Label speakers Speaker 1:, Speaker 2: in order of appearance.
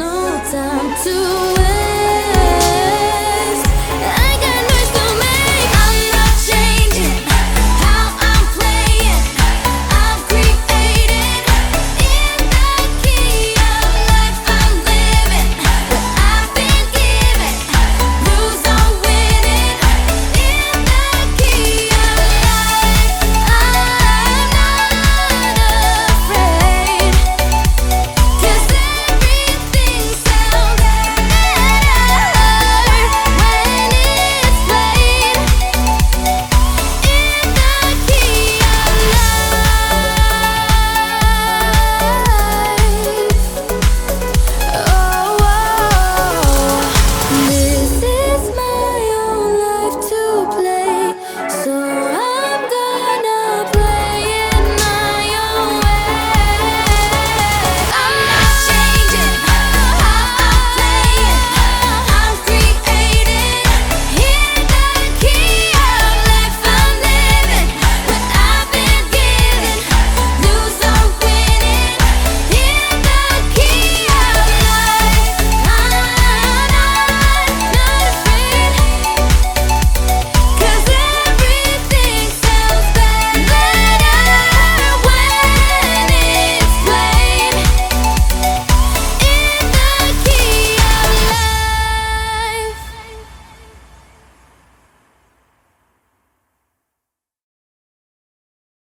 Speaker 1: no time to wait.